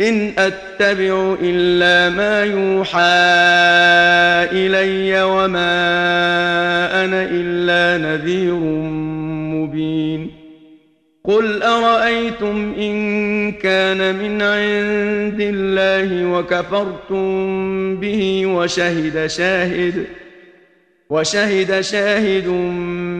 إن أتبع إلا ما يوحى إلي وما أنا إلا نذير مبين. قل أرأيتم إن كان من عند الله وكفرتم به وشهد شاهد وشهد شاهد